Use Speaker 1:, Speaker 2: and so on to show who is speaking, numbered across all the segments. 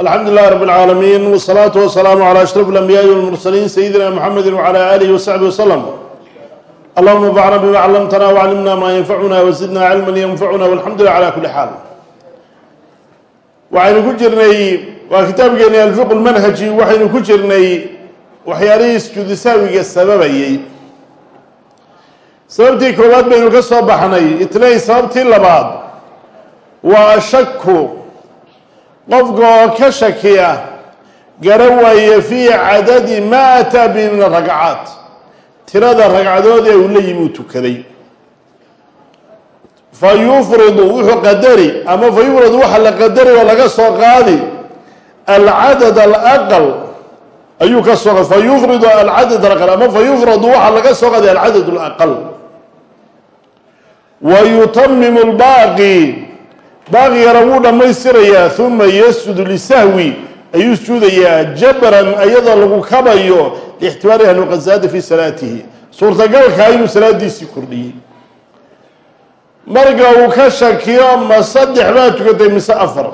Speaker 1: alxamdu lilahi rab اlcaalamiin wsalaatu wasalaamu calى ashraf اlanbiyaai wاlmursaliin sayidina mxamedi wcala alihi wasaxbi waslm allahuma anfacna bima callamtana wcallimna ma yanfacuna wazidna cilman yanfacuna walxamdu lilah cala kuli xaal waxaynu ku jirnay waa kitaabkeeni alfiq lmanhaji waxaynu ku jirnay waxyaalihii isjuudi saawiga sababayey sababtii koowaad baynu ka soo baxnay itnay sababtii labaad waa shaku qofka oo ka shakiya garan waaye fii cadadi maa ataa bi min aragcaat tirada ragcadood ee uu la yimi uu tukaday. Fa yufridu wuxuu qadari ama fa yufradu waxa la qadari oo laga soo qaadi alcadad alaqal. Ayuu ka soo fa yufridu alcadad ama fa yufradu waxa laga soo qaadi alcadad alaqal. Wa yutamimu lbaaqi baaqigana wuu dhammaystirayaa uma yasjudu lisahwi. Ayuu sujuudayaa jabran ayadoo lagu kabayo qad zaada fii salaatihi. Suurtagalkaa inuu salaadiisii kordhiyey. Marka uu ka shakiyo ma saddex baa tukatay mise afar?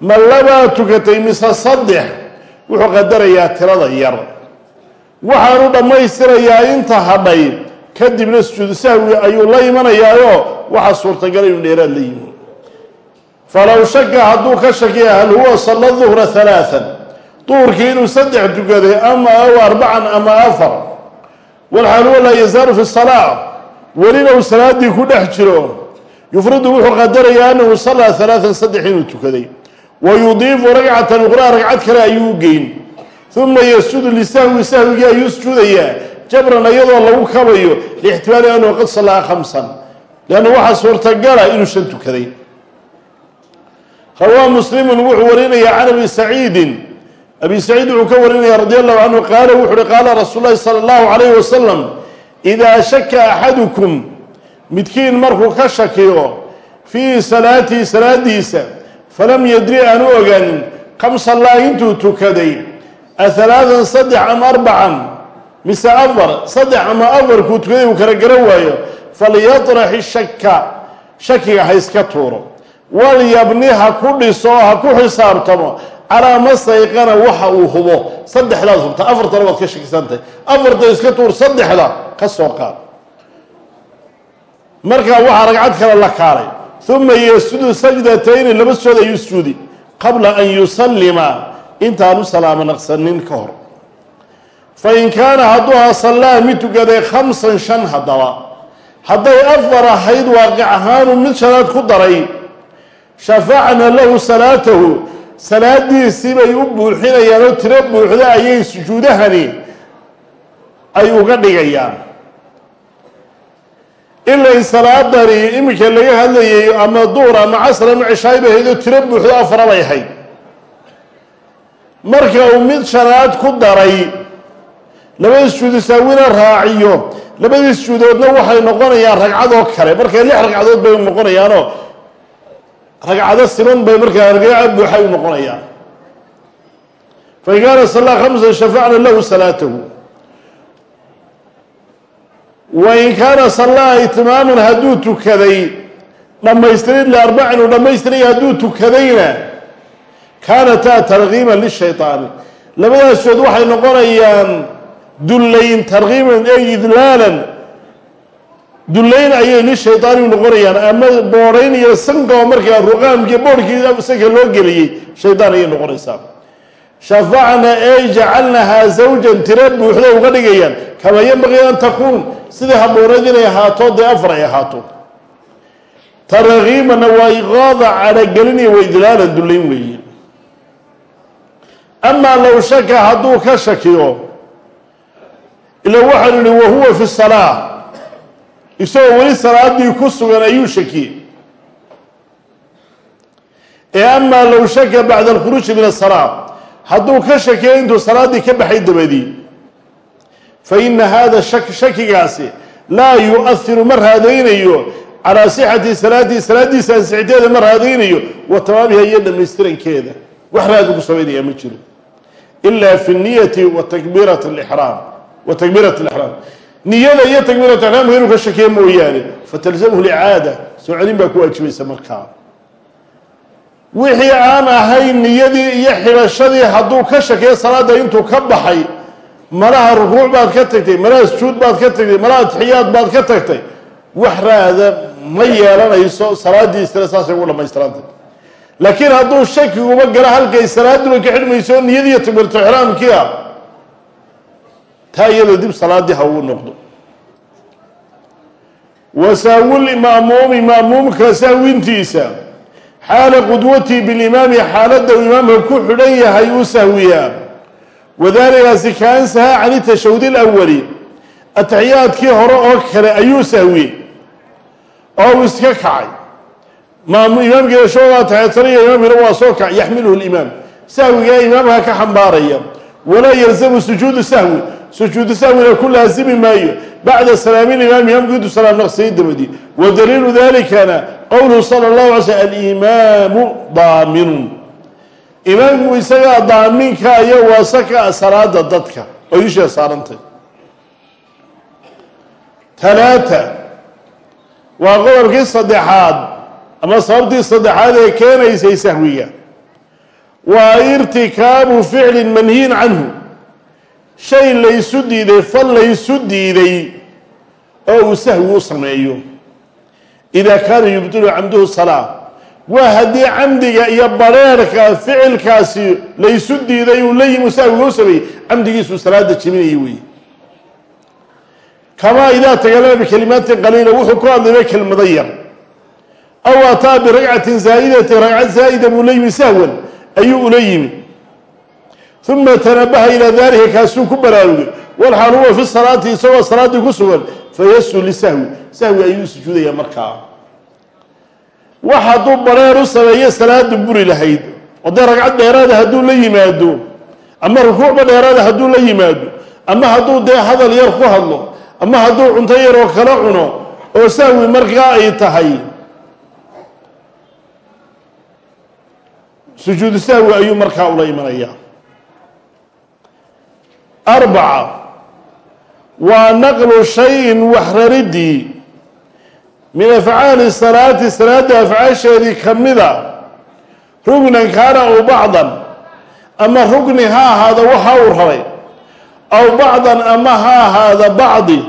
Speaker 1: Ma labaa tukatay mise saddex? Wuxuu qadarayaa tirada yar. Waxaanu dhammaystirayaa inta hadhay kadibna sujuudu sahwi ayuu la imanayaayo. Waxaa suurtagal inuu dheeraad la yimi falow shaka hadduu ka shakiya hal huwa salla duhra halaaan duhurkii inuu saddex tukaday ama aw arbacan ama afar. Walxaal huwa laa yazaalu fi salaa. Welina uu salaadii ku dhex jiro. Yufridu wuxuu qadarayaa anahu sallaa halaaan saddex inuu tukaday. Wa yudiifu ragcatan uqraa ragcad kale ayuu geyn. Uma yasjudu lisahwi sahwigii ayuu sujuudayaa jabran iyadoo lagu kabayo liixtimaali anahu qad sallaa khamsan. Leanna waxaa suurtagala inuu shan tukaday rawaa muslimun wuxuu warinayaa can abi saciidin. Abi saciid wuxuu ka warinaya radi allahu canhu qaala wuxu uhi qaala rasuul lahi sala allahu calayhi wasalam idaa shaka axadukum midkiin markuu ka shakiyo fii salaatihi salaadiisa falam yadri aanu ogaanin kam sallaa intuu tukaday ahalaadan saddex ama arbacan mise afar saddex ama afarkuu tukaday uu kala garan waayo falyatrax ishaka shakiga ha iska tuuro walyabni ha ku dhiso ha ku xisaabtamo. Calaa masayqana waxa uu hubo. Saddexdaad hubta. Afartana waad ka shakisantahay afarta iska tuur saddexda ka soo qaad. Markaa waxaa ragcad kale la kaalay. Uma yasjudu sajdatayni laba sujood ayuu sujuudi qabla an yusallima. Intaanu salaamo naqsanin ka hor. Fain kaana hadduu ha sallaa mid tukaday khamsan shan haddaba. Hadday afar ahayd waaqic ahaanu mid shanaad ku daray shafacna lahu salaatahu salaadiisii bay u buuxinayaan oo tiro buuxda ayay sujuudahani ay uga dhigayaan ilay salaadani iminka laga hadlayay ama duur ama casr ama cishaay bay ahayd oo tiro buuxdo afara bay ahayd marka uu mid shanaad ku daray labada sujuudu saawina raaciyo labadii sujuudoodna waxay noqonayaan ragcadoo kale marka lix ragcadood bay noqonayaanoo ragcado siman bay markaa ragca buuxa u noqonayaan fain kaana sallaa khamsan shafacna lahu salaatahu. Wain kaana sallaa itmaaman hadduu tukaday dhammaystirid liarbacin uu dhammaystiraya hadduu tukadayna kaanataa tarkiiman lishayطaani labadaasood waxay noqonayaan dullayn tarkiiban ey idlaalan dullayn ayay lishaydaani noqonayaan. Ama boodhayn iyo sanka oo markaa ruqaamkii boodhkii sanka loo geliyey shaydaan ayay noqonaysaa. Shafacna ey jacalnahaa zawjan tiro buuxda uga dhigayaan. Kamaa yanbaqii an takuun? Sidai habooneed inay ahaato dee afar ay ahaato. Tarkiimana waa iqaada cadhagelinaya waa idlaalan dullayn weeye. Amaa low shaka hadduu ka shakiyo ila waxaanu ihi wahuwa fi salaa isagoo weli salaadii ku sugan ayuu shakiyey ee amaa low shaka bacda alkhuruuji min asalaa hadduu ka shakiyo intuu salaaddii ka baxay dabadii fa ina hada shak shakigaasi laa yu-ahiru ma raadaynayo calaa sixati salaatihi salaaddiisa ansixiteeda ma raadaynayo wa tamaamiha iyo dhamaystirankeeda wax raadi ku samaynaya ma jiro. Ila fi niyati wa takbiirat lixraam wa takbiirat alixraam niyada iyo takbiiratu ixraamka inuu ka shakiya mooyaane fatalzamhu licaada soo celin baa ku waajibaysa markaa wixii aan ahayn niyadii iyo xidhashadii hadduu ka shakeeyo salaadda intuu ka baxay malaha rukuuc baad ka tagtay malaha sujuud baad ka tagtay malaha atixiyaad baad ka tagtay wax raada ma yeelanayso salaadiisana saasay ugu dhamaystirantay laakiin hadduu shakiguba gala halkay salaaduba ka xidhmayso niyadiiyo takbiiratu ixraamkii ah taa iyadoo dib salaadii ha uu noqdo. Wasaawil maamuumi maamuumka sahwintiisa xaala qudwatii bilimaami xaaladda uu imaamka ku xidhan yahay uu sahwiyaa wadaalikaasi kaansaha can itashawud alawali ataxiyaadkii hore oo kale ayuu sahwiyey oo uu iska kacay. Imaamkii shooga ataxiyaadsanaya imaamkiina waa soo kacay yaxmiluhu limaam sahwigaa imaamka ka xambaaraya walaa yalzamu sujuudu sahwi sujuudu sahwina ku laasimi maayo. Bacda salaami limaam imaamku intuu salaam naqsiyay dabadii wadaliilu dalikana qowluhu sala allahu alay slm alimaamu daaminun. Imaamku isagaa daaminka iyo waasaka salaada dadka oo ishaa saarantay. Talaata. Waa qodobkii saddexaad ama sababtii saddexaad ee keenaysay sahwiga. Waa irtikaabu ficlin manhiyin canhu shay laysu diiday fal laysu diiday oo uu sahwi u sameeyo. Idaa kaana yubdilu camduhu salaa waa haddii camdiga iyo bareerka ficilkaasi laysu diiday uu la yimi sahwiga u sameeyey camdigiisuu salaada jebinayay weeye. Kamaa idaa takalama bikalimaatin qaliila wuxuu ku hadlayba kelmado yar. Aw ataa biragcatin zaa'idatin ragcad zaa'ida buu la yimi sahwan ayuu ula yimi uma tanabaha ilaa daalika kaasuu ku baraarugay walxaal huwa fi salaati isagoo salaaddii ku sugan fayasju lisahwi sahwi ayuu sujuudaya markaa wax hadduu bareer u sameeyo salaadu buri lahayd oo dee ragcad dheeraada hadduu la yimaado ama rukuucba dheeraada hadduu la yimaado ama hadduu dee hadal yar ku hadlo ama hadduu cunto yar oo kala cuno oo sahwi markaa ay tahay sujuudu sahwi ayuu markaa ula imanayaa arbaca. Waa naqlu shayin waxraridii min afcaali salaati salaada afcaasheedii ka mida. Rugnan kaana aw bacdan. Ama rugni ha ahaada waxa uu rabay. Aw bacdan ama ha ahaada bacdi.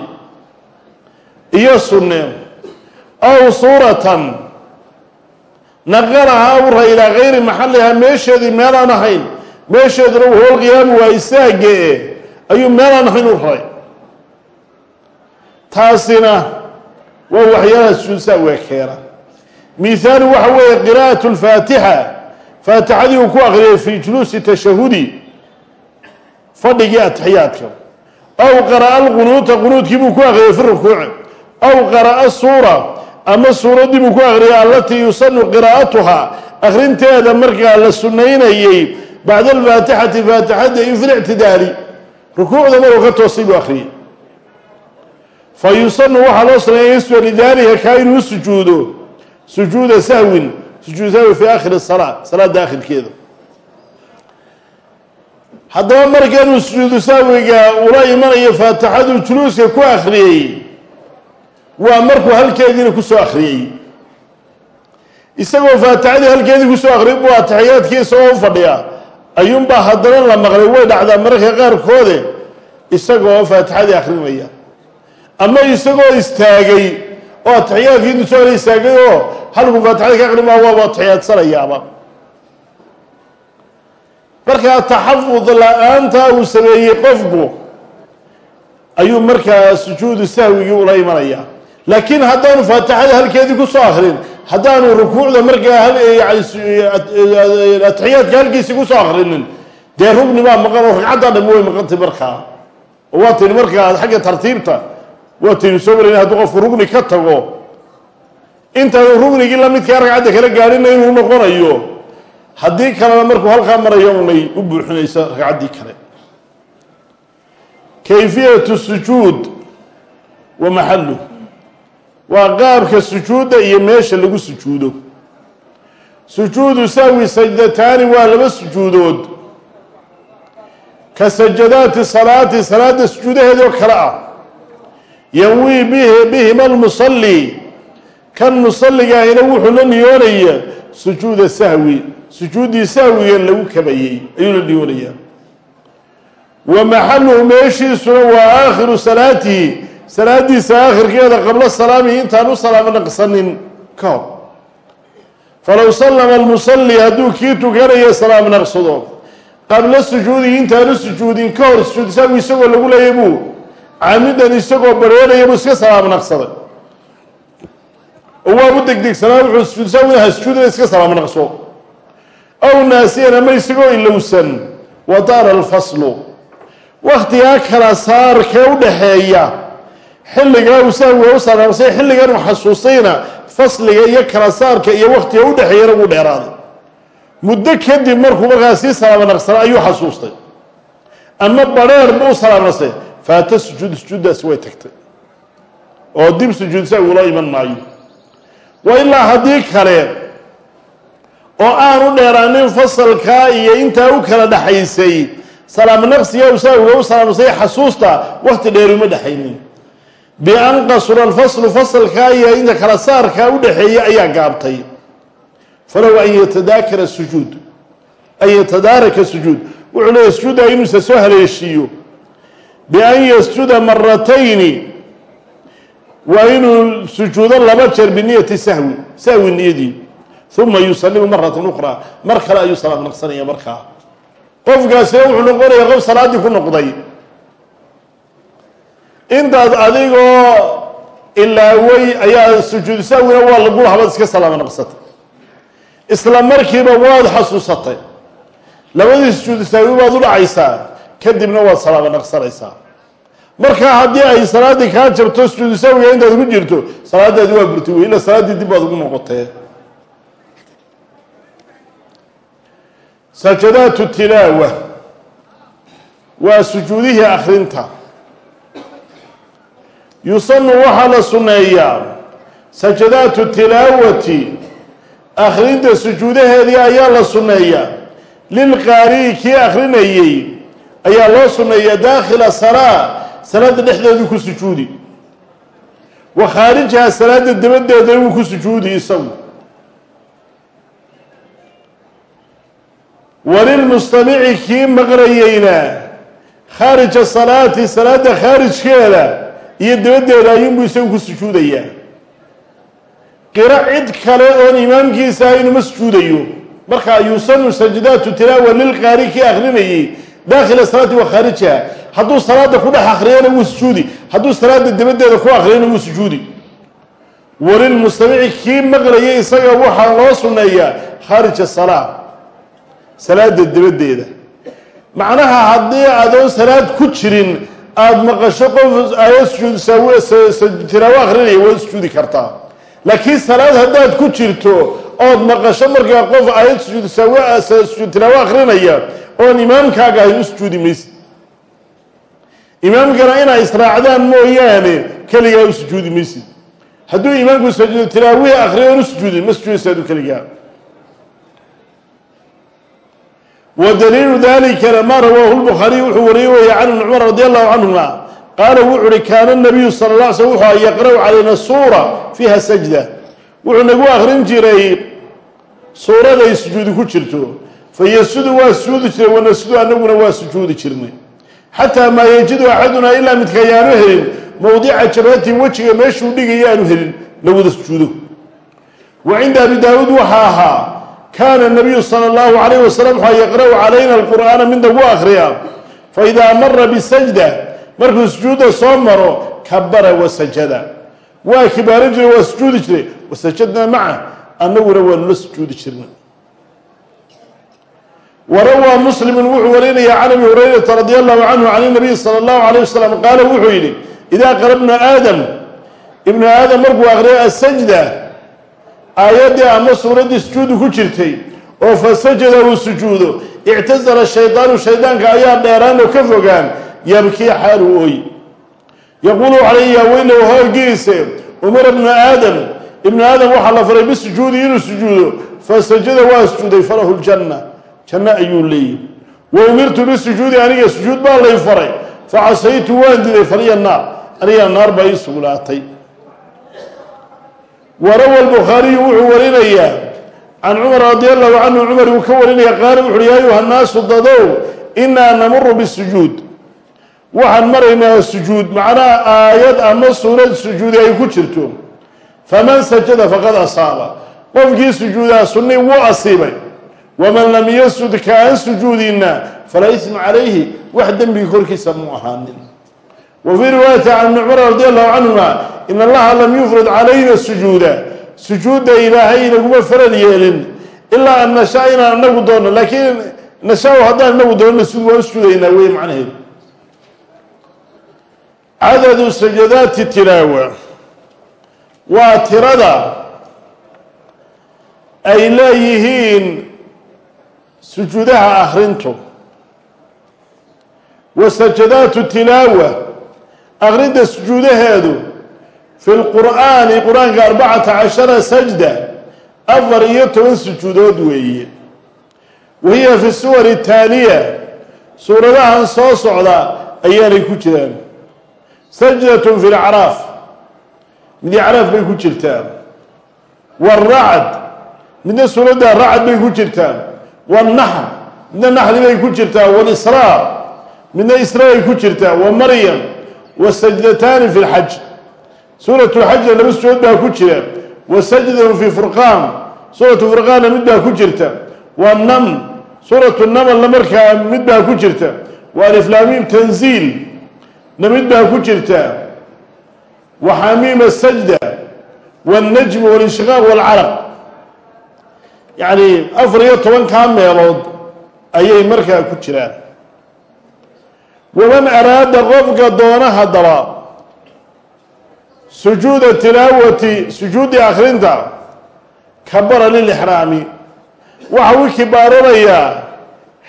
Speaker 1: Iyo sunne. Aw suuratan. Naqalaha awra ilaa gayri maxaliha meesheedii meelaan ahayn. Meesheeduna wahuwa lqiyaamu waa isaage ayuu meelaan ahayn u raray taasina waa waxyaalaha sujuudsaa waa keena mihaalu waxa weeye qiraa'at lfaatixa faatixadii uu ku akriyay fii juluusi tashahudi fadhigii atixiyaadka aw qara'a alqunuuta qunuudkii buu ku akriyay fi rukuuci aw qara'a suura ama suuraddii buu ku akriyay allatii yusanu qiraa'atuhaa. Akrinteeda markaa la sunaynayey bacda alfaatixati faatixadda in fi lictidaali rukuucda maruu ka toosay buu akriyay fa yusanu waxaa loo sameeya yaswa lidaalika kaa inuu sujuudo. Sujuuda sahwin sujuud sahwi fi aakhiri salaa salaada akhirkeeda haddaba markanuu sujuudu sahwiga ula imanayo faatixaduu juluuska ku akhriyey waa markuu halkeediina ku soo akhriyey. Isagoo faatixadii halkeedii ku soo akhriyay buu atixiyaadkii isagoo u fadhiya ayuunbaa haddana la maqlay way dhacdaa mararka qaarkoode isagoo faatixadii akhrinaya. Ama isagoo istaagay oo atixiyaadkii intuu soo istaagay oo halkuu faatixada ka aqrimaa waaba atixiyaadsanayaaba markaa taxafud la'aanta uu sameeyey qofku ayuu markaa sujuudu sahwigii ula imanayaa laakiin haddaanu faatixada halkeedii ku soo akrin haddaanu rukuucda markaa atixiyaadka halkiisii ku soo akrinin dee rugni baa maqan oo ragcaddaa dhami way maqantay markaa. Oo waa tini markaa xagga tartiibta waa taynu soo marayn hadduu qofku rugni ka tago. Intaanu rugnigii lamidkaa ragcadda kala gaadhina inuu noqonayo haddii kalena markuu halkaa marayo unay u buuxinayso ragcaddii kale. Kayfiyatu sujuud wa maxalu waa qaabka sujuudda iyo meesha lagu sujuudo. Sujuudu sahwi sajdataani waa laba sujuudood. Ka sajadaati salaati salaada sujuudaheedoo kale ah. Yanwii bih bihima almusalli. Kan musalligaahina wuxuu la niyoonaya sujuuda sahwi. Sujuuddii sahwiga lagu kabayey ayuu la niyoonayaa wa maxaluhu meeshiisuna waa aakhiru salaatihi salaadiisa aakhirkeeda qablo salaamihi intaan u salaamo naqsanin ka hor. Falow sallama almusalli hadduu kii tukanayo salaam naqsado. Qabla sujuudihi intaanu sujuudin ka hor sujuud sahwi isagoo lagu leeyay buu camidan isagoo bareeraya buu iska salaam naqsaday. Oo waabu degdegsanaa wuxuu sujuud sahwi aha sujuudina iska salaam naqso. Aw naasiyan ama isagoo ilowsan. Wa daara alfaslu. Waktigaa kala saarkee u dhaxeeya xilligaa uu sahwiga u salaamsay xilligan uu xasuustayna fasliga iyo kala saarka iyo waktiga u dhexeeyana wuu dheeraaday. Muddo kadib markuu markaa sii salaamo naqsana ayuu xasuustay. Ama badheer buu u salaamnastay faata sujuud sujuuddaasi way tagtay. Oo dib sujuud sahwi ula iman maayo. Wa ilaa haddii kale oo aan u dheeraanin fasalkaa iyo intaa u kala dhaxaysay salaam naqsiga uu sahwiga u salaamsay xasuusta wakti dheer uma dhexaynin bian qasura alfaslu fasalkaa iyo inta kala saarkaa u dhexeeya ayaa gaabtay falow an yatadaakara sujuud an yatadaaraka sujuud wuxuu leeyahy sujuudda inuusa soo haleeshiiyo bian yasjuda maratayni waa inuu sujuudo laba jeer biniyati sahwi sahwi niyadii uma yusalimu maratan ukhraa mar kale ayuu salaad naqsanaya markaa qofkaasina wuxuu noqonayaa qof salaaddii ku noqday intaad adigoo ilaaway ayaa sujuud sahwina waa lagu habad iska salaamo naqsatay. Isla markiiba waad xasuusatay. Labadii sujuud sahwi baad u dhacaysaa kadibna waad salaamo naqsanaysaa. Markaa haddii ay salaaddii kaa jabto sujuudu sahwiga intaad ku jirto salaadaadi waa burtay wey ila salaaddii dib baad ugu noqotee sajadaatu tilaawa. Waa sujuudihii akrinta yusanu waxaa la sunneeyaa sajadaatu tilaawati akhrinta sujuudaheedii ayaa la sunneeyaa. Lilqaari'i kii akhrinayey ayaa loo sunneeyaa daakhila salaa salaada dhexdeedu ku sujuudi. Wa khaarijaha salaada dabadeedana wuu ku sujuudi isagu. Walilmustamici kii maqrayeyna khaarija salaati salaada khaarijkeeda iyo dabadeeda ayuunbuu isagu ku sujuudayaa. Qiro cid kale oon imaamkiisa ah inuma sujuudayo. Markaa yusanu sajdaatu tilaawa lilqaari kii akrinayey daakhila salaati wa khaarijiha. Hadduu salaada ku dhex akriyana wuu sujuudi. Hadduu salaada dabadeeda ku akriyana wuu sujuudi. Walilmustamici kii maqlaya isaga waxaa loo sunneeyaa khaarija salaa salaada dabadeeda. Macnaha haddii adoon salaad ku jirin aada maqasho qof aayad sujuud tilaawo akrinaya waad sujuudi kartaa laakiin salaad haddaad ku jirto ood maqasho markaa qof aayad tilaawo akrinaya oon imaamkaaga ahayn u sujuudi maysid. Imaamkana inaa israacdaan mooyaane keligaa u sujuudi maysid. Hadduu imaamku sujuud tilaawihii akriyo oon u sujuudin ma sujuudaysaadu keligaa wadaliilu dalikana maa rawaahu lbukhaariy wuxuu wariyey weeye can ibni cumar radi allahu canhuma qaala wuxu uhi kaana nabiyu sala la slm wuxuu yaqra'u calayna suura fiiha sajda. Wuxuu nagu akrin jiray suuraday sujuudi ku jirto. Fayasudu waa sujuudi jiray wanasudu anaguna waa sujuudi jirnay. Xataa maa yajidu axadunaa ilaa midka ayaanu helin mowdica jabhati wejiga meeshuu dhigaya aanu helin lawada sujuudo. Wa abi daawuud waxaa ahaa kaana nabiyu sala allahu calayh wasalam waxaa yaqra'u calayna alqur'aana mid nagu akhriya faidaa mara bisajda markuu sujuudda soo maro kabara wasajada waa kibaaran jiray waa sujuudi jiray wasajadnaa maca annaguna waanu la sujuudi jirnay warawaa muslimun wuxuu warinaya can abi hurayrata radi allahu canhu can nabiyi sala allahu alayh wasalam qaala wuxuu yidhi idaa qara bnu aadam ibnu aadam markuu akriyo asajda aayaddii ama suuraddii sujuudu ku jirtay oo fasajada uu sujuudo ictasala shaydaanu shaydaanka ayaa dheeraan oo ka fogaan yabkii xaalu ooy yaquulu waxalay yaa weylow hoogiise umira bnu aadam ibnu aadam waxaa la faray bisujuudi inuu sujuudo fasajada waa sujuuday falahu ljanna janno ayuu leeyahy wa umirtu bisujuudi aniga sujuud baa lay faray facasaytu waan diday faliya naar aniga naar baa ii sugnaatay warawa albukhaariyu wuxuu warinayaa can cumar radi allahu canhu cumar uu ka warinaya qaala wuxu uhi yaa ayuha nnaasu dadow inaa namuru bisujuud waxaan maraynaa sujuud macnaha aayad ama suurad sujuudi ay ku jirto. Faman sajada faqad asaaba. Qofkii sujuudaa sunni wuu asiibay. Waman lam yasjud ka aan sujuudina falaa calayhi wax dembiga korkiisa muu ahaanin fii riwaayati can ibni cumar radi allahu canhuma in allaha lam yufrid calayna sujuuda. Sujuudda ilaahay inaguma farad yeelin ilaa an nashaa inaan anagu doonno laakiin nashaa haddaan inagu doonno sud waan sujuudaynaa wey macnaheedu. Cadadu sajadaati tilaawa. Waa tirada ay leeyihiin sujuudaha akrintu wa sajadaatu akrinta sujuudaheedu fi lqur'aani qur'aanka arbacata cashara sajda afar iyo toban sujuudood weeye. Wa hiya fi suwari taaliya suuradahan soo socda ayaanay ku jiraan. Sajdatun fi lacraaf mid icraaf bay ku jirtaa waracd midna suuradda racd bay ku jirtaa wanaxr midna naxri bay ku jirtaa walisraa midna isra bay ku jirtaa wa maryam wasajdataani fi lxaj suuratu lxajna laba sujood baa ku jira wa sajdatun fi furqaan suuratu furqaanna mid baa ku jirta wa nam suuratu namalna markaa mid baa ku jirta wa aliflaamiim tanziil na mid baa ku jirta wa xamiima sajda wاlnajm wاlinshiqaaq wاlcaraq yacni afar iyo tobankaa meelood ayay markaa ku jiraan waman araada qofka doona haddaba sujuuda tilaawati sujuudi akrinta kabara lilixraami waxa uu kibaaranayaa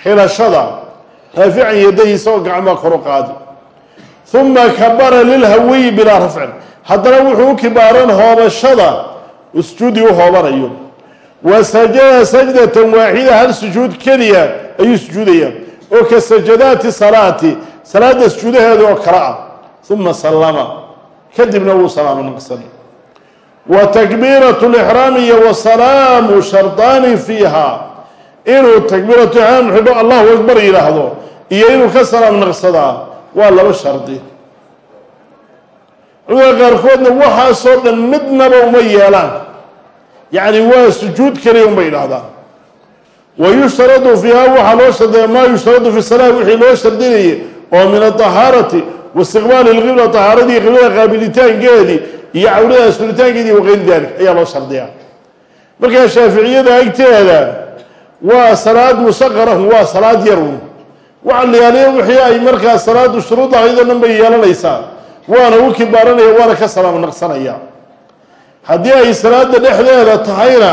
Speaker 1: xilashada raafican yadahi isagoo gacmaa kor u qaadi. Uma kabara lilhawiyi bilaa rafcin. Haddana wuxuu u kibaaran hoobashada uu sujuudii u hoobanayo. Wa sajada sajdatan waaxida hal sujuud keliya ayuu sujuudaya oo ka sajadaati salaati salaada sujuudaheeda oo kale ah uma sallama. Kadibna wuu salaamo naqsan. Wa takbiiratu lixraami iyo wasalaamu shardaani fiiha. Inuu takbiiratu ixraam xidho allahu akbar yidhaahdo iyo inuu ka salaam naqsadaa waa laba shardi culimada qaarkoodna waxaasoo dhan midnaba uma yeelaan. Yacni waa sujuud keliya unbay idhaahdaan wa yushtaradu fiiha waxaa loo shardiya maa yushtaradu fi salaa wixii loo shardinayay oo min adahaarati wa istiqbaali lqibla tahaaradii qiblada qaabilitaankeedii iyo cawlada asuritaankeedii waqayri dalik ayaa loo shardiyaa markaa shaaficiyada agteeda waa salaad musaqarahun waa salaad yarun waxa layaaliya wixii ay markaa salaadu shuruud ahayd oo dhan bay yeelanaysaa waana u kibaaranaya waana ka salaam naqsanaya haddii ay salaada dhexdeeda tahayna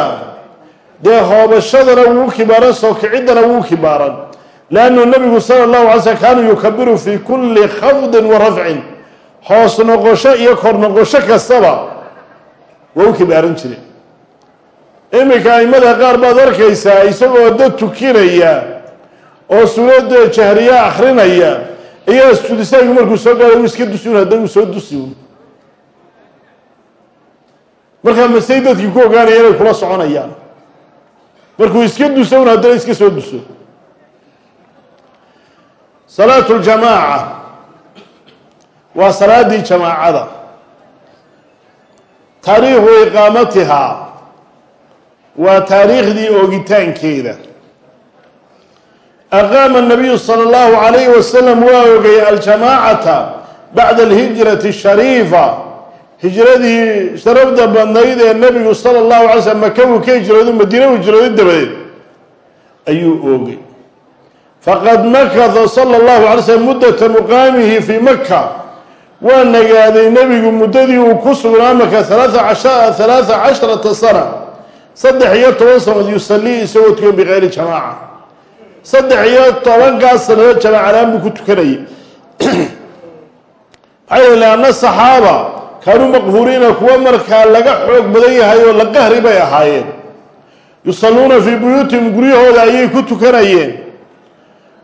Speaker 1: dee hoobashadana wuu u kibaaran soo kiciddana wuu u kibaaran leannu nabigu sala allahu alay slm kaanuu yukabiru fi kulli khafdin wa rafcin. Hoos noqosho iyo kor noqosho kastaba waa u kibaaran jire iminka aimada qaar baad arkaysaa isagoo dad tukinaya oo suuradda jahriya akrinaya ayaa sujuudistaagu markuu soo gaala uu iska dusi un haddana uu soo dusi markaa masey dadkii ku ogaanaya inay kula soconayaan markuu iska duso un haddana iska soo duso salaatu ljamaaca waa salaaddii jamaacada taariikhu iqaamatihaa waa taariikhdii oogitaankeeda aqaama الnabiyu salى اllahu عalayh wasalam waa ogay aljamaacata bacda alhijrati الshariifa hijradii sharafda badnayd ee nabigu sala allahu alay slm maka uu ka hijroodo madiina u hijrooday dabadeed ayuu oogay. Faqad makada sala allahu alay slm muddata muqaamihi fii maka waa nagaaday nebigu muddadii uu ku sugnaa maka halaaa casharata sana. Saddex iyo toban sanadood yusalii isagoo tukan bikeyri jamaaca. Saddex iyo tobankaas sanadood jamaacalaan buu ku tukanayay. Maxaa yeele anna saxaaba kaanuu maqhuuriina kuwa markaa laga xoog badan yahay oo la qahri bay ahaayeen. Yusalluuna fii buyuutihim guryahooda ayay ku tukanayeen.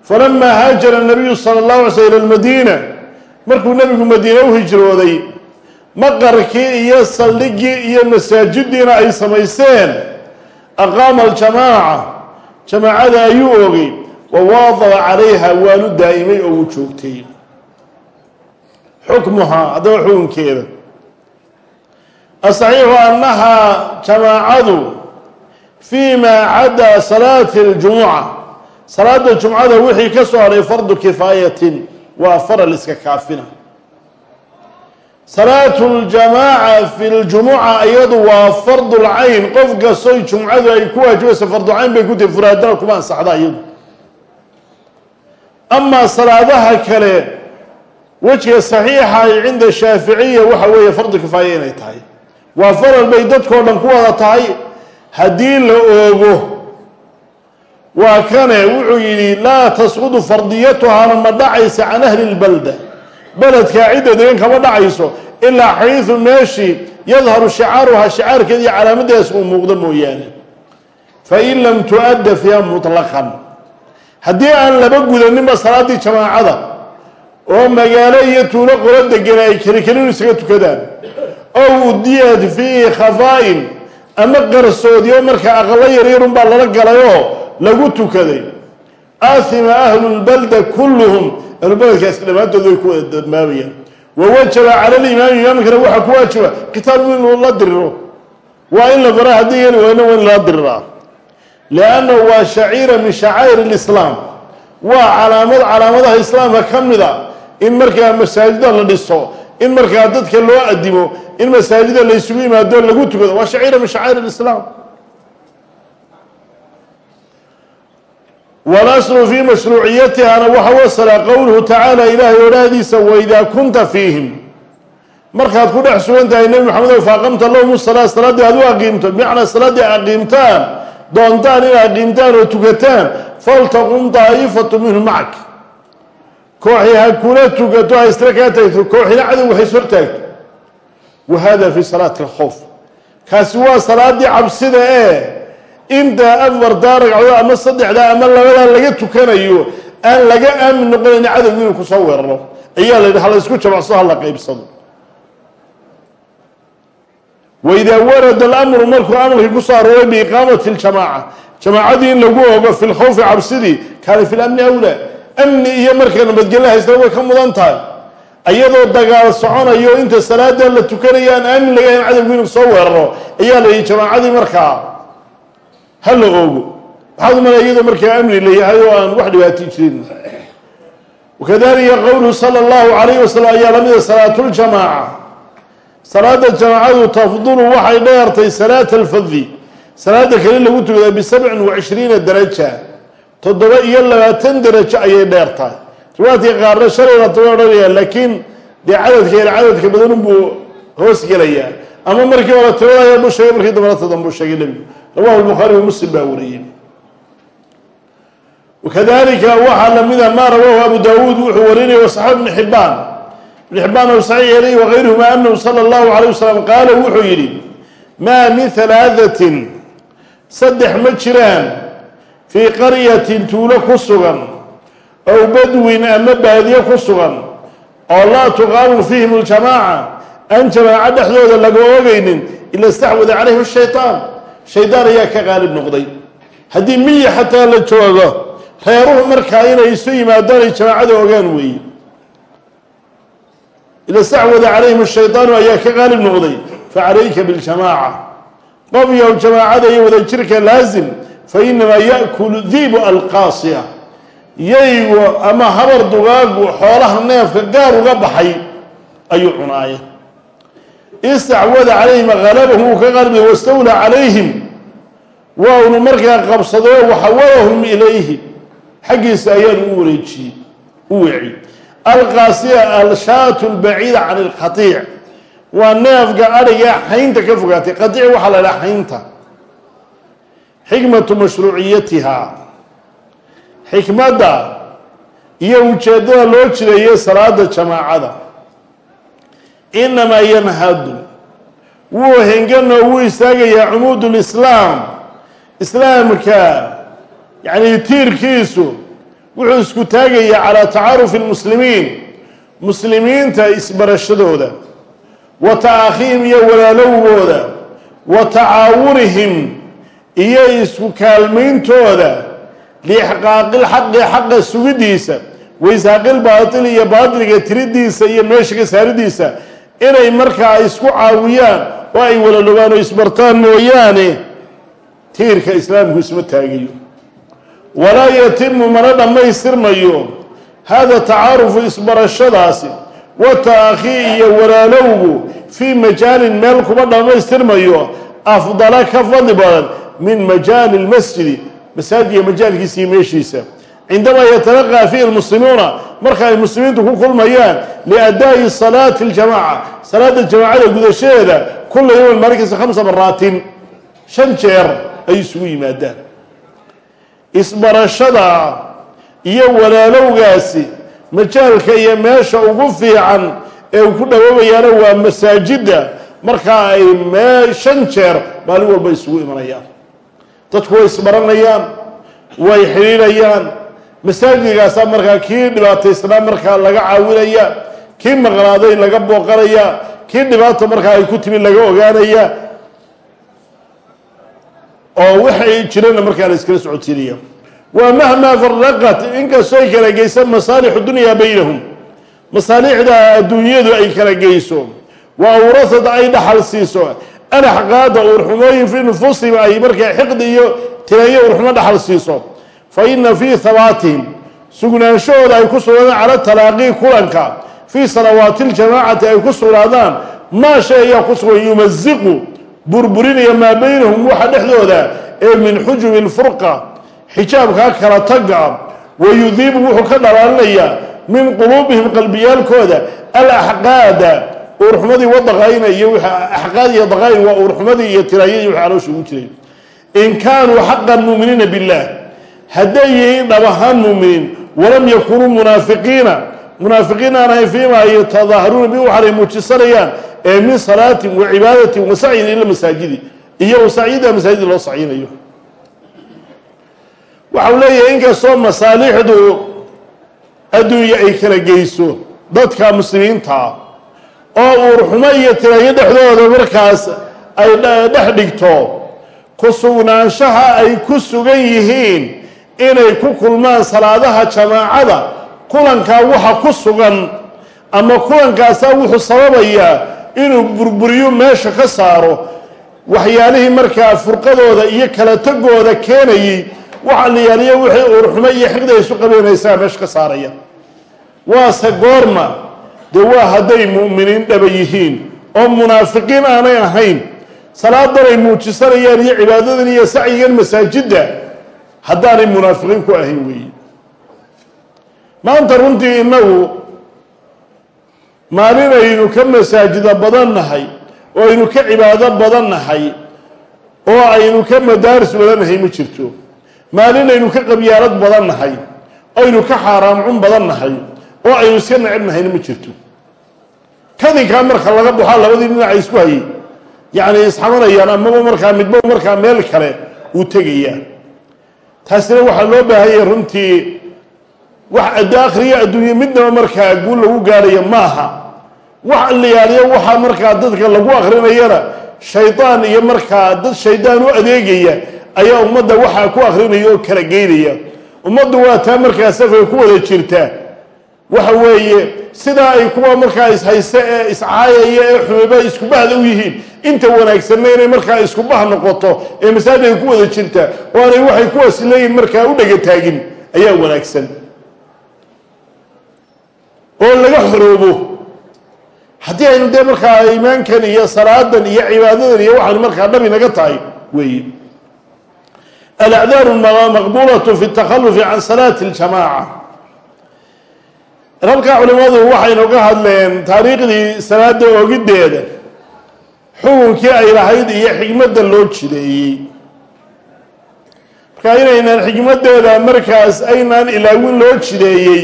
Speaker 1: Falamaa haajara nabiyu sala allahu alay sl ila lmadiina markuu nebigu madiine u hijrooday maqarkii iyo saldhigii iyo masaajidiina ay samaysteen aqaama aljamaaca jamaacada ayuu ogay wa waadaba calayha waanu daa'imay oo uu joogtay. Xukmuhaa haddaba xukunkeeda asaxiixu annahaa jamaacadu fii maa caddaa salaati اljumuca salaada jumcada wixii ka soo hadhay fardu kifaayatin waa faral iska kaafina salaatu ljamaaca fi ljumuca iyadu waa fardulcayn qof kastoy jumcadu ay ku waajibayso farducayn bay ku tihi furaadana kuma ansaxda iyadu amaa salaadaha kale wejiga saxiixa cinda shaaficiya waxa weeye fardu kifaaya inay tahay waa faral bay dadkao dhan ku wada tahay. Haddii la oogo waa kane wuxuu yidhi laa tasqudu fardiyatuhaana ma dhacaysa can ahli lbalda. Beledkaa cidda degan kama dhacayso ilaa xaysu meeshii yadharu shicaaruhaa shicaarkeeda iyo calaamadees uu muuqdo mooyaane. Fain lam tu'adda fiiha mutlaqan. Haddii aan laba gudaninba salaaddii jamaacada oo magaalo iyo tuulo qolo degana ay kelikelinu isaga tukadaan ow udiyat fiihi khafaa'in ama qarsoodiyo markaa aqalo yaryarunbaa lala galayoo lagu tukaday. Aahima ahlu lbalda kulluhum. Ahlubeledkaasi dhammaantood way ku wada wawajaba cala limaami imaamkana waxaa ku waajiba. Kitaabu inuu la diriro waa in la fara haddii yeeli wayna waa in lala diriraa liannahu waa shaciira min shacaa'ir lislaam waa calaamad calaamadaha islaamka ka mida in markaa masaajida la dhiso in markaa dadka loo adimo in masaajida la ysugu yimaado lagu tukado waa shaciira min shacaa'ir lislaam walaslu fii mashruuciyatihana waxa wasala qowluhu tacaala ilaahay odhaahdiisa waidaa kunta fiihim. Markaad ku dhex sugan tahay nebi maxamedow faaqamta lahum salaa salaaddii aad u aqiimto. Bimacnaa salaaddii aqiimtaan doontaan in aqiimtaan oo tukataan faltaqum daa'ifatu minhu macak kooxi ha kula tukato ha isla kaa tagto kooxina cadow waxays hortaagto wa hada fi salaati alkhowf kaasi waa salaaddii cabsida ee inta afartaa ragcadood ama saddexdaa ama labadaa laga tukanayo aan laga aamin noqonayna cadowgu inuu ku soo weeraro. Ayaa la yidhi ha la ysku jabacso ha la qaybsado waidaa warada alamru markuu amarkii ku soo arooray biiqaamati ljamaaca jamaacadii in lagu ogo fi lkhawfi cabsidii kaana fi lamni awlaa amni iyo marka nabadgelyo haystaa way ka mudan tahay. Iyadoo dagaal soconayo inta salaadan la tukanayo aan aamin lagahayn cadowgu inuu soo weeraro ayaa la yidhi jamaacadii markaa ha la oogo. Waxaad umala iyadoo markaa amni layahay oo aan wax dhibaati jirin. Wakadalika qowluhu sala allahu calayh wasalam ayaa lamida salaatuljamaaca salaada jamaacadu tafdulu waxay dheertay salaata alfadi salaada kale lagu tukada bisabcin wa cishriina daraja toddoba iyo labaatan darajo ayay dheertahay. Riwaadka qaarna shalayna toba odhanayaan laakiin dee cadadka yar cadadka badanunbuu hoos gelayaa. Ama markii hore tirada ayaa buu sheegay markii dambana todan buu sheegay nebigu. Rawahu lbukhaari wa muslim baa wariyey. Wakadalika waxaa lamida maa rawaahu abu daawuud wuxuu warinaya wasaxaab ibni xibaan ibn xibaan ou saxiix yeelay wagayruhuma anahu sala allahu calayh wasalam qaala wuxuu yidhi maa min halaadatin saddex ma jiraan fii qaryatin tuulo ku sugan ow badwin ama baadiye ku sugan oo laa tuqaamu fiihim aljamaaca aan jamaaco dhexdooda laga oogaynin ila istaxwada calayhim shaytaan. Shaydaan ayaa ka qaalib noqday. Haddii miyi xataa la joogo reeruhu markaa inay isu yimaadaan ay jamaacada ogaan weeye ila stacwada calayhim shaydaanu ayaa ka qaalib noqday facalayka biljamaaca qof yow jamaacada iyo wadajirka laasim fa inamaa yaakulu diibu alqaasiya yaygu ama habar dugaagu xoolaha neefka gaar uga baxay ayuu cunaaya istacwada calayhim halabahum uu ka noqday wastawlaa calayhim waa unu markaa qabsado waxawalahum ilayhi xaggiisa ayaanu u wareejiyey u weeciyey alqaasiya alshaatu lbaciida can ilqatiic waa neefka adhiga xaynta ka fogaatay qatiic waxaa la dhaha xikmatu mashruuciyatiha. Xikmadda iyo ujeeddada loo jireeyay salaada jamaacada. Inamaa yanhadu wuu henganoo wuu istaagayaa cumuud lislaam islaamka yacni tiirkiisu wuxuu isku taagayaa calaa tacaarufi lmuslimiin muslimiinta isbarashadooda wa ta'akhiihim iyo walaalowgooda wa tacaawunihim iyo isku kaalmayntooda liixqaaqil xaqi xaqa sugidiisa wayshaaqil baatil iyo baatiliga tiridiisa iyo meesha ka saaridiisa inay markaa isku caawiyaan oo ay walaloobaan oo isbartaan mooyaane tiirka islaamku isma taagayo walaa yatimu mana dhammaystirmayo hada tacaarufu isbarashadaasi wa ta'akhii iyo walaalowgu fii majaalin meel kuma dhammaystirmayo afdala ka fadli badan min majaali lmasjidi masaajidka majaalkiisa iyo meeshiisa. Cindamaa yatalaqaa fiihi lmuslimuuna marka ay muslimiintu ku kulmayaan liadaa'i salaati ljamaca salaada jamaacada gudashadeeda kula yowman maalinkiisa khamsa maraatin shan jeer ay isugu yimaadaan. Isbarashada iyo walaalowgaasi majaalka iyo meesha ugu fiican ee uu ku dhawoobayaana waa masaajidda markaa ay mee shan jeer maalin walba isugu imanayaan dadku way isbaranayaan way xidhiidhayaan masaajidkaasaa markaa kii dhibaataysnaa markaa laga caawinaya kii maqnaaday laga booqanaya kii dhibaata markaa ay ku timi laga ogaanaya. Oo waxay jirana markaa la iskala socodsiinaya. Waa mahmaa faraqat inkastoo ay kala geysa masaalixu dunyaa baynahum. Masaalixda adduunyadu ay kala geyso. Wa awrasad ay dhaxal siiso alaxqaada uurxumooyin fii nufuusihim ay markaa xiqdi iyo tirayo uurxumo dhaxal siiso. Fa ina fii habaatihim sugnaanshahooda ay ku sugnaadaan cala talaaqii kulanka. Fii salawaati ljamaacati ay ku sugnaadaan maa shay ayaa ku sugan yumaziqu burburinaya maa baynahum waxa dhexdooda ee min xujubi lfurqa xijaabkaa kala taga wa yudiibu wuxuu ka dhalaalinayaa min quluubihim qalbiyaalkooda alaxqaada uurxumadii wadaqayna iyo axqaad iyo daqaayin waa uurxumadii iyo tiraayadii wixii caloosha ugu jiray. In kaanuu xaqan muuminiina billah hadday yihiin dhab ahaan muuminiin walam yakunuu munaafiqiina munaafiqiin aan ahayn fiimaa yatadaaharuuna bi waxaanay muujisanayaan ee min salaatin wa cibaadatin wa sacyin ila masaajidi iyo wasacyida masaajida loo sacyinayo. Waxau leeyahay inkastoo masaalixdu adduunye ay kala geyso dadka muslimiintaa oo uurxumo iyo tirayo dhexdooda markaas ay dhex dhigto. Ku sugnaanshaha ay ku sugan yihiin inay ku kulmaan salaadaha jamaacada kulankaa waxa ku sugan ama kulankaasaa wuxuu sababayaa inuu burburiyo meesha ka saaro. Waxyaalihii markaa furqadooda iyo kala tagooda keenayay waxa la yaaliyo wixii uurxumo iyo xiqda isu qabeynaysaa meesha ka saaraya. Waase goorma dee waa hadday mu'miniin dhaba yihiin. Oo munaafiqiin aanay ahayn. Salaadan ay muujisanayaan iyo cibaadadan iyo sacyigan masaajidda haddaanay munaafiqiin ku ahayn weeye maanta runtii innagu maalin aynu ka masaajida badan nahay oo aynu ka cibaado badan nahay oo aynu ka madaaris badan nahay ma jirto. Maalin aynu ka qabyaalad badan nahay aynu ka xaaraamcun badan nahay oo aynu iska necab nahayna ma jirto kadinkaa marka laga baxaa labadii dhinaca isku hayay. Yacni isxamanayaan amaba markaa midba markaa meel kale uu tegayaa. Taasina waxaa loo baahanyay runtii wax adda akhriya adduunye midnaba markaa guul lagu gaarhaya maaha. Wax liyaaliyo waxaa markaa dadka lagu akrinayana shaydaan iyo markaa dad shaydaan u adeegaya ayaa ummadda waxaa ku akrinaya oo kala geynaya. Ummaddu waa taa markaa safka ku wada jirta waxa weeye sidaa ay kuwa markaa ishayse ee iscaayaya ee xumiba iskubahda u yihiin inta wanaagsanna inay markaa iskubah noqoto ee masaajid ay ku wada jirta oo aanay waxay ku wasileeyihin markaa u dhegataagin ayaa wanaagsan. Oo laga xoroobo haddii aynu dee markaa iimaankan iyo salaadan iyo cibaadadan iyo waxaanu markaa dhab inaga tahay weeye. Alacdaaru maqbuulatu fi takhalufi can salaati اljamaaca halkaa culimadu waxaynu ka hadleen taariikhdii salaada oogiddeeda xukunkii ay lahayd iyo xikmadda loo jideeyey. Marka inaynaan xikmaddeeda markaas aynaan ilaawin loo jideeyey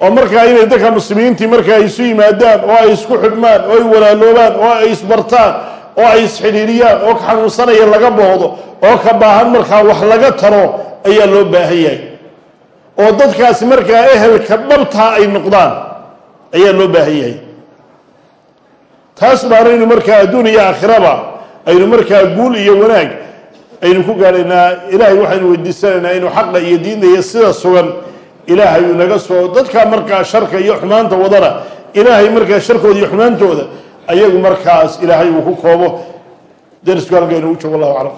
Speaker 1: oo markaa inay dadka muslimiintii markaa isu yimaadaan oo ay isku xidhmaan oo ay walaaloobaan oo ay isbartaan oo ay isxidhiiriyaan oo ka xanuunsanaya laga boodo oo ka baahan markaa wax laga taro ayaa loo baahan yahay oo dadkaasi markaa ehelka dhabtaa ay noqdaan ayaa loo baahan yahay. Taas baanaynu markaa adduun iyo aakhiraba aynu markaa guul iyo wanaag aynu ku gaadhaynaa ilaahay waxaynu weydiisanaynaa inuu xaqa iyo diinta iyo sida sugan ilaahay uu naga soo dadka markaa sharka iyo xumaanta wadana ilaahay markaa sharkooda iyo xumaantooda ayagu markaas ilaahay uu ku koobo. Darisku halkaynu u joogo allahu aclam